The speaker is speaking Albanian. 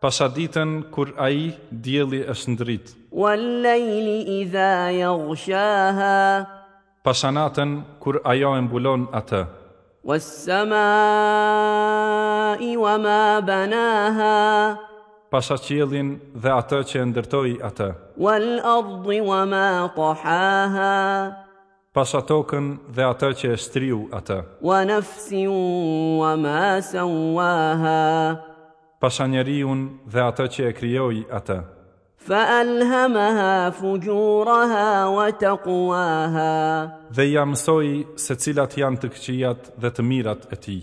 Pashatditën kur ai, dielli, është ndritë. Pashanatën kur ajo e mbulon atë. Pashaqiellin dhe atë që e ndërtoi atë. Pasha tokën dhe atë që e shtriu atë. Wa nafsin wa ma sawaha. Pasha njeriun dhe atë që e krijoi atë. Fa alhamaha fujuraha wa taqwaha. Dhe ia mësoi se cilat janë të këqijat dhe të mirat e tij.